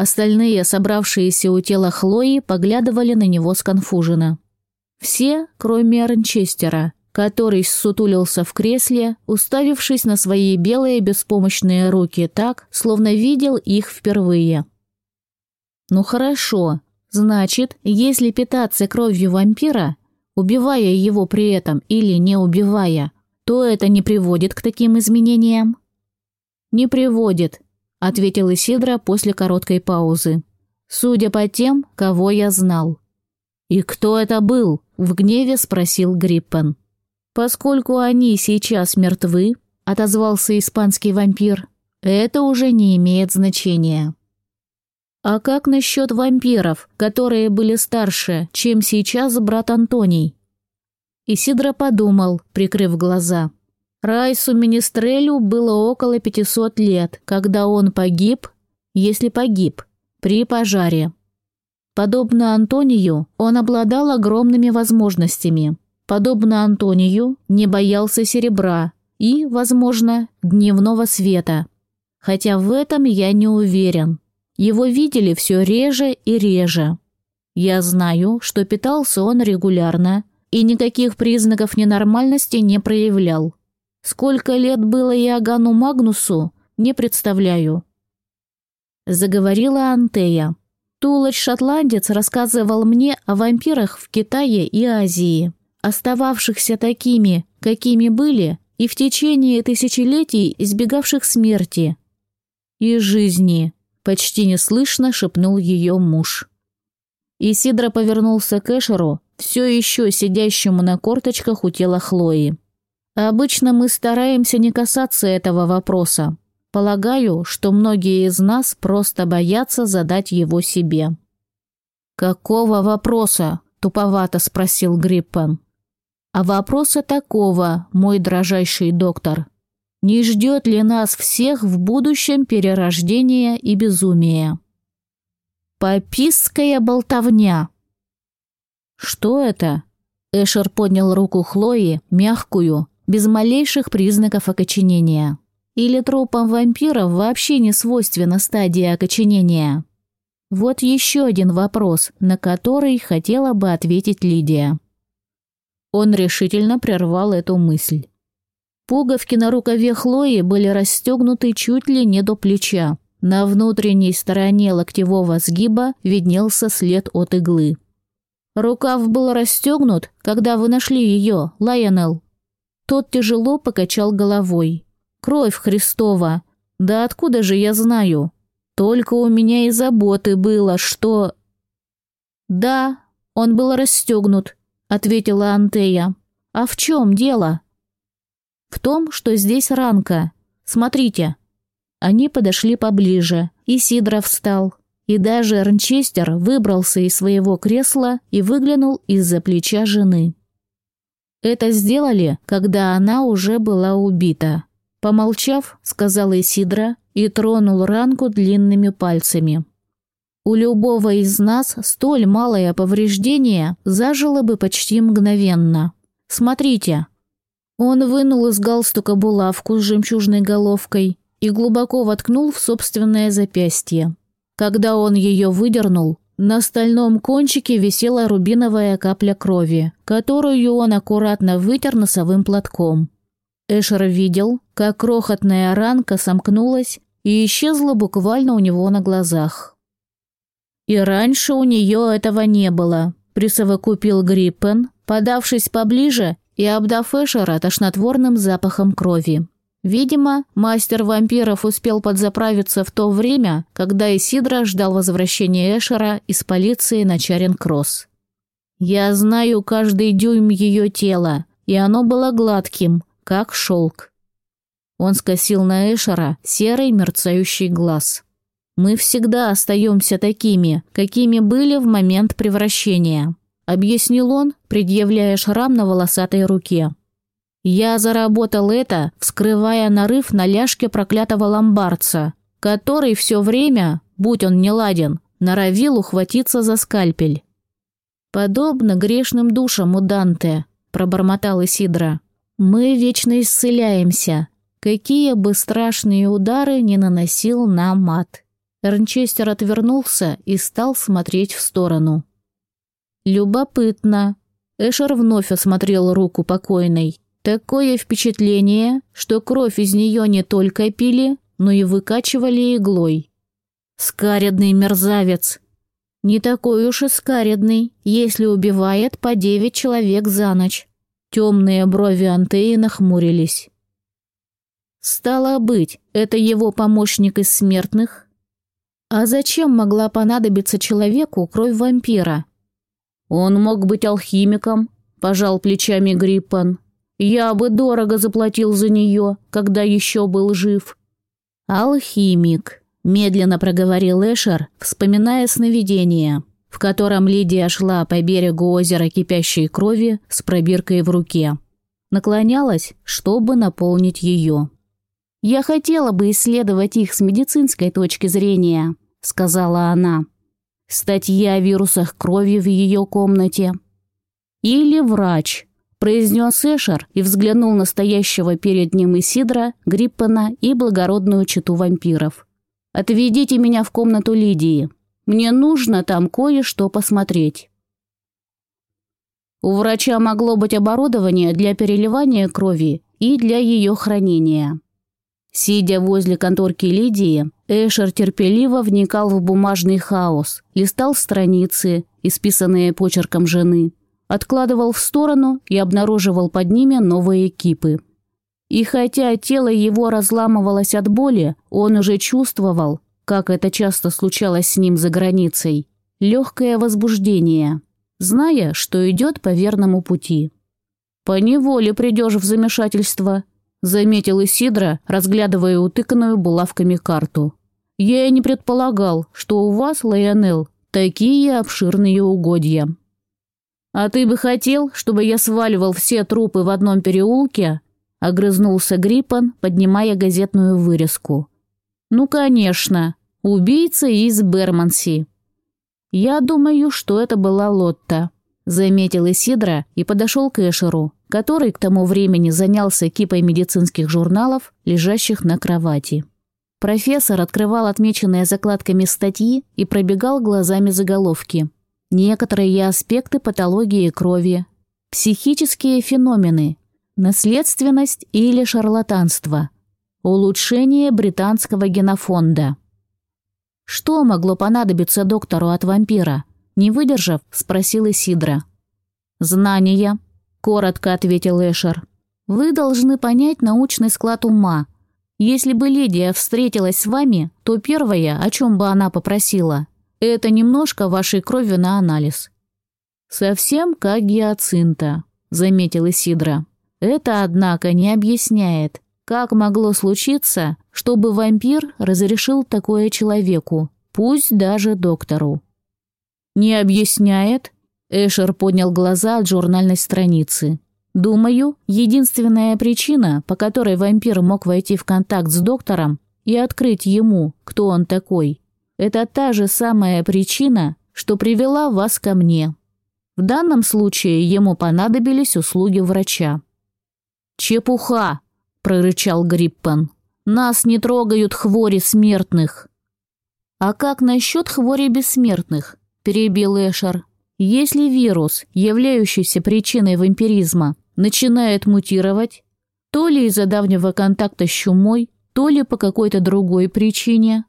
Остальные, собравшиеся у тела Хлои, поглядывали на него сконфуженно. Все, кроме Ранчестера, который сутулился в кресле, уставившись на свои белые беспомощные руки так, словно видел их впервые. «Ну хорошо. Значит, если питаться кровью вампира, убивая его при этом или не убивая, то это не приводит к таким изменениям?» «Не приводит», — ответил Исидра после короткой паузы. «Судя по тем, кого я знал». «И кто это был?» — в гневе спросил Гриппен. «Поскольку они сейчас мертвы», — отозвался испанский вампир, — «это уже не имеет значения». «А как насчет вампиров, которые были старше, чем сейчас брат Антоний?» Исидро подумал, прикрыв глаза. Райсу Министрелю было около 500 лет, когда он погиб, если погиб, при пожаре. Подобно Антонию, он обладал огромными возможностями. Подобно Антонию, не боялся серебра и, возможно, дневного света. Хотя в этом я не уверен. Его видели все реже и реже. Я знаю, что питался он регулярно и никаких признаков ненормальности не проявлял. Сколько лет было Иоганну Магнусу, не представляю. Заговорила Антея. Тулач-шотландец рассказывал мне о вампирах в Китае и Азии, остававшихся такими, какими были, и в течение тысячелетий избегавших смерти. И жизни. Почти неслышно шепнул ее муж. Исидро повернулся к Эшеру, все еще сидящему на корточках у тела Хлои. «Обычно мы стараемся не касаться этого вопроса. Полагаю, что многие из нас просто боятся задать его себе». «Какого вопроса?» – туповато спросил Гриппен. «А вопроса такого, мой дрожайший доктор. Не ждет ли нас всех в будущем перерождение и безумие? Пописская болтовня. Что это? Эшер поднял руку Хлои, мягкую, без малейших признаков окоченения. Или трупам вампиров вообще не свойственна стадия окоченения? Вот еще один вопрос, на который хотела бы ответить Лидия. Он решительно прервал эту мысль. Пуговки на рукаве Хлои были расстегнуты чуть ли не до плеча. На внутренней стороне локтевого сгиба виднелся след от иглы. «Рукав был расстегнут, когда вы нашли ее, Лайонел». Тот тяжело покачал головой. «Кровь Христова! Да откуда же я знаю? Только у меня и заботы было, что...» «Да, он был расстегнут», — ответила Антея. «А в чем дело?» В том, что здесь ранка. Смотрите. Они подошли поближе, и Сидоров встал. И даже Ранчестер выбрался из своего кресла и выглянул из-за плеча жены. Это сделали, когда она уже была убита. Помолчав, сказал Исидра и тронул ранку длинными пальцами. У любого из нас столь малое повреждение зажило бы почти мгновенно. Смотрите, он вынул из галстука булавку с жемчужной головкой и глубоко воткнул в собственное запястье. Когда он ее выдернул, на стальном кончике висела рубиновая капля крови, которую он аккуратно вытер носовым платком. Эшер видел, как крохотная ранка сомкнулась и исчезла буквально у него на глазах. И раньше у нее этого не было, присовокупил Гриппен, подавшись поближе и обдав Эшера тошнотворным запахом крови. Видимо, мастер вампиров успел подзаправиться в то время, когда Исидра ждал возвращения Эшера из полиции на Чарен-Кросс. «Я знаю каждый дюйм ее тела, и оно было гладким, как шелк». Он скосил на Эшера серый мерцающий глаз. «Мы всегда остаемся такими, какими были в момент превращения объяснил он, предъявляя шрам на волосатой руке. «Я заработал это, вскрывая нарыв на ляжке проклятого ломбардца, который все время, будь он не ладен, норовил ухватиться за скальпель». «Подобно грешным душам у Данте», – пробормотал Исидра. «Мы вечно исцеляемся, какие бы страшные удары не наносил нам ад». Эрнчестер отвернулся и стал смотреть в сторону. «Любопытно». Эшер вновь осмотрел руку покойной. Такое впечатление, что кровь из нее не только пили, но и выкачивали иглой. Скаридный мерзавец. Не такой уж и скаридный, если убивает по девять человек за ночь. Темные брови Антеи нахмурились. Стало быть, это его помощник из смертных? А зачем могла понадобиться человеку кровь вампира? Он мог быть алхимиком, пожал плечами Гриппан. Я бы дорого заплатил за нее, когда еще был жив. Алхимик, медленно проговорил Эшер, вспоминая сновидение, в котором Лидия шла по берегу озера кипящей крови с пробиркой в руке. Наклонялась, чтобы наполнить ее. «Я хотела бы исследовать их с медицинской точки зрения», — сказала она. «Статья о вирусах крови в ее комнате». «Или врач», — произнес Эшер и взглянул на стоящего перед ним Исидра, Гриппана и благородную читу вампиров. «Отведите меня в комнату Лидии. Мне нужно там кое-что посмотреть». У врача могло быть оборудование для переливания крови и для ее хранения. Сидя возле конторки Лидии, Эшер терпеливо вникал в бумажный хаос, листал страницы, исписанные почерком жены, откладывал в сторону и обнаруживал под ними новые кипы. И хотя тело его разламывалось от боли, он уже чувствовал, как это часто случалось с ним за границей, легкое возбуждение, зная, что идет по верному пути. «Поневоле придешь в замешательство», заметил Исидра, разглядывая утыканную булавками карту. «Я и не предполагал, что у вас, Лайонел, такие обширные угодья». «А ты бы хотел, чтобы я сваливал все трупы в одном переулке?» — огрызнулся Гриппан, поднимая газетную вырезку. «Ну, конечно, убийца из Берманси». «Я думаю, что это была Лотта», — заметил Исидра и подошел к Эшеру, который к тому времени занялся кипой медицинских журналов, лежащих на кровати. Профессор открывал отмеченные закладками статьи и пробегал глазами заголовки. Некоторые аспекты патологии крови, психические феномены, наследственность или шарлатанство, улучшение британского генофонда. Что могло понадобиться доктору от вампира? Не выдержав, спросил Исидра. «Знания», коротко ответил Эшер. Вы должны понять научный склад ума. Если бы Лидия встретилась с вами, то первое, о чем бы она попросила, это немножко вашей крови на анализ. Совсем как гиацинта, заметил Исидра. Это, однако, не объясняет, как могло случиться, чтобы вампир разрешил такое человеку, пусть даже доктору. Не объясняет, Эшер поднял глаза от журнальной страницы. «Думаю, единственная причина, по которой вампир мог войти в контакт с доктором и открыть ему, кто он такой, это та же самая причина, что привела вас ко мне. В данном случае ему понадобились услуги врача». «Чепуха!» – прорычал Гриппан. «Нас не трогают хвори смертных». «А как насчет хвори бессмертных?» – перебил Эшер. Если вирус, являющийся причиной вампиризма, начинает мутировать, то ли из-за давнего контакта с чумой, то ли по какой-то другой причине.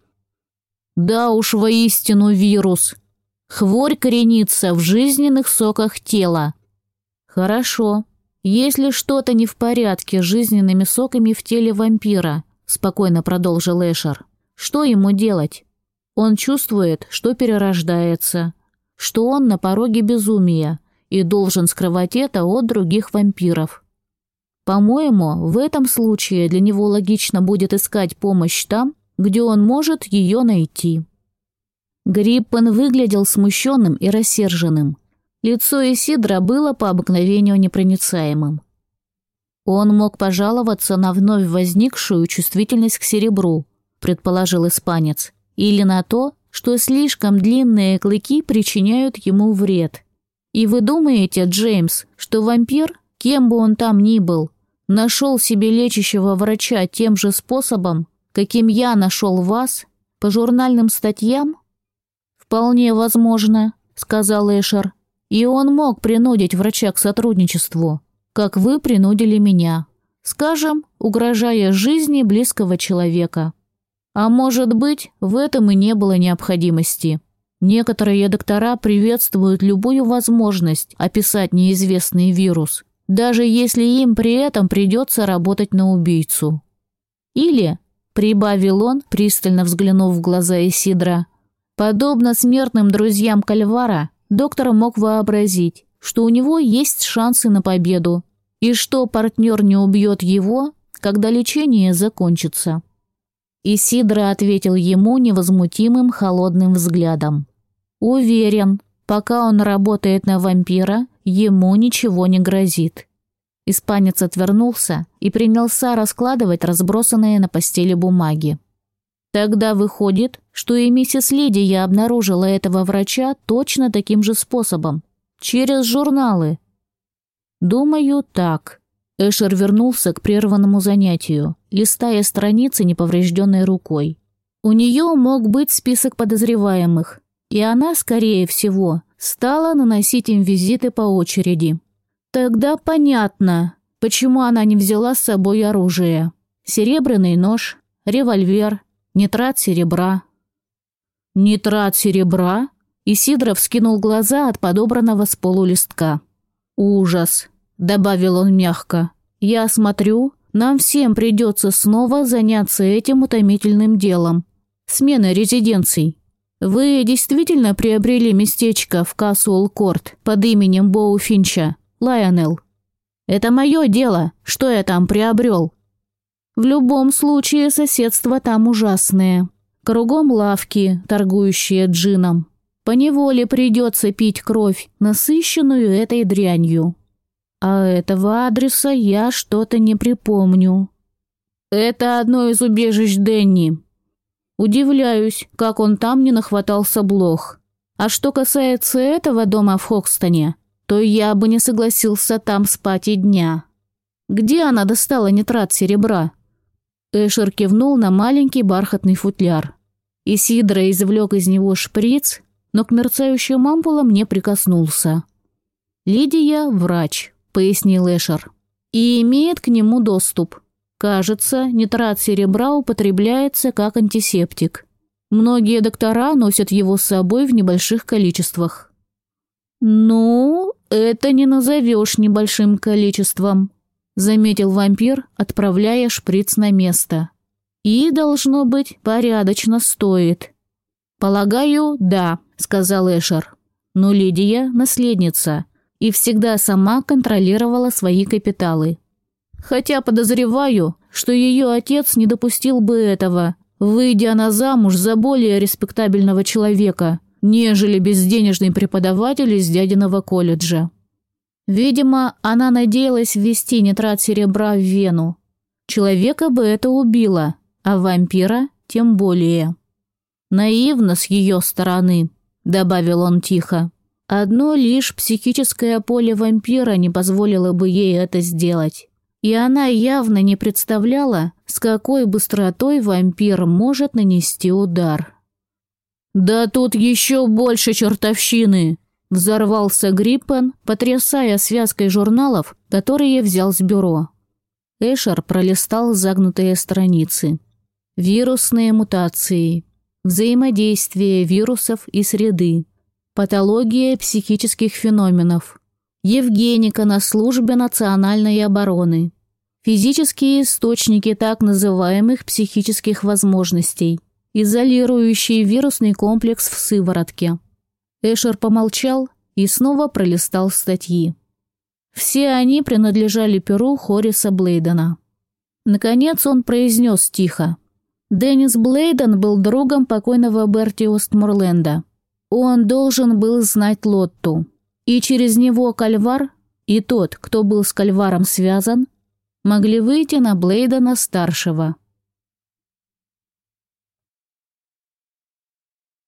Да уж воистину вирус. Хворь коренится в жизненных соках тела. Хорошо. Если что-то не в порядке с жизненными соками в теле вампира, спокойно продолжил Эшер, что ему делать? Он чувствует, что перерождается, что он на пороге безумия и должен скрывать это от других вампиров. По-моему, в этом случае для него логично будет искать помощь там, где он может ее найти. Гриппен выглядел смущенным и рассерженным. Лицо Исидра было по обыкновению непроницаемым. Он мог пожаловаться на вновь возникшую чувствительность к серебру, предположил испанец, или на то, что слишком длинные клыки причиняют ему вред. И вы думаете, Джеймс, что вампир, кем бы он там ни был, нашел себе лечащего врача тем же способом, каким я нашел вас, По журнальным статьям? Вполне возможно, сказал Эшер. И он мог принудить врача к сотрудничеству, как вы принудили меня. Скажем, угрожая жизни близкого человека. А может быть, в этом и не было необходимости. Некоторые доктора приветствуют любую возможность описать неизвестный вирус, даже если им при этом придется работать на убийцу. Или, прибавил он, пристально взглянув в глаза Исидра, подобно смертным друзьям Кальвара, доктор мог вообразить, что у него есть шансы на победу, и что партнер не убьет его, когда лечение закончится. Исидра ответил ему невозмутимым холодным взглядом. Уверен, пока он работает на вампира, ему ничего не грозит. Испанец отвернулся и принялся раскладывать разбросанные на постели бумаги. Тогда выходит, что и миссис Леди я обнаружила этого врача точно таким же способом. Через журналы. Думаю, так. Эшер вернулся к прерванному занятию, листая страницы неповрежденной рукой. У нее мог быть список подозреваемых, и она, скорее всего, стала наносить им визиты по очереди. Тогда понятно, почему она не взяла с собой оружие. Серебряный нож, револьвер, нитрат серебра. Нитрат серебра? Исидров скинул глаза от подобранного с полу листка. «Ужас», — добавил он мягко. «Я смотрю, нам всем придется снова заняться этим утомительным делом. Смена резиденций. «Вы действительно приобрели местечко в Касуэлл-Корт под именем Боу Финча, Лайонел?» «Это мое дело, что я там приобрел?» «В любом случае соседство там ужасное. Кругом лавки, торгующие джином. Поневоле придется пить кровь, насыщенную этой дрянью. А этого адреса я что-то не припомню». «Это одно из убежищ Денни», Удивляюсь, как он там не нахватался блох. А что касается этого дома в Хокстоне, то я бы не согласился там спать и дня. Где она достала нитрат серебра? Эшер кивнул на маленький бархатный футляр. Исидро извлек из него шприц, но к мерцающим ампулам не прикоснулся. «Лидия – врач», – пояснил Эшер, – «и имеет к нему доступ. Кажется, нитрат серебра употребляется как антисептик. Многие доктора носят его с собой в небольших количествах. «Ну, это не назовешь небольшим количеством», — заметил вампир, отправляя шприц на место. «И, должно быть, порядочно стоит». «Полагаю, да», — сказал Эшер. «Но Лидия — наследница и всегда сама контролировала свои капиталы. Хотя подозреваю, что ее отец не допустил бы этого, выйдя на замуж за более респектабельного человека, нежели безденежный преподаватель из дядиного колледжа. Видимо, она надеялась ввести нитрат серебра в вену. Человека бы это убило, а вампира тем более. Наивно с ее стороны, добавил он тихо. Одно лишь психическое поле вампира не позволило бы ей это сделать и она явно не представляла, с какой быстротой вампир может нанести удар. «Да тут еще больше чертовщины!» Взорвался Гриппен, потрясая связкой журналов, которые взял с бюро. Эшер пролистал загнутые страницы. Вирусные мутации. Взаимодействие вирусов и среды. Патология психических феноменов. Евгеника на службе национальной обороны. Физические источники так называемых психических возможностей. Изолирующий вирусный комплекс в сыворотке. Эшер помолчал и снова пролистал статьи. Все они принадлежали перу Хориса Блейдена. Наконец он произнес тихо. Деннис Блейден был другом покойного Берти Остморленда. Он должен был знать Лотту. И через него Кальвар и тот, кто был с Кальваром связан, могли выйти на Блейдена-старшего.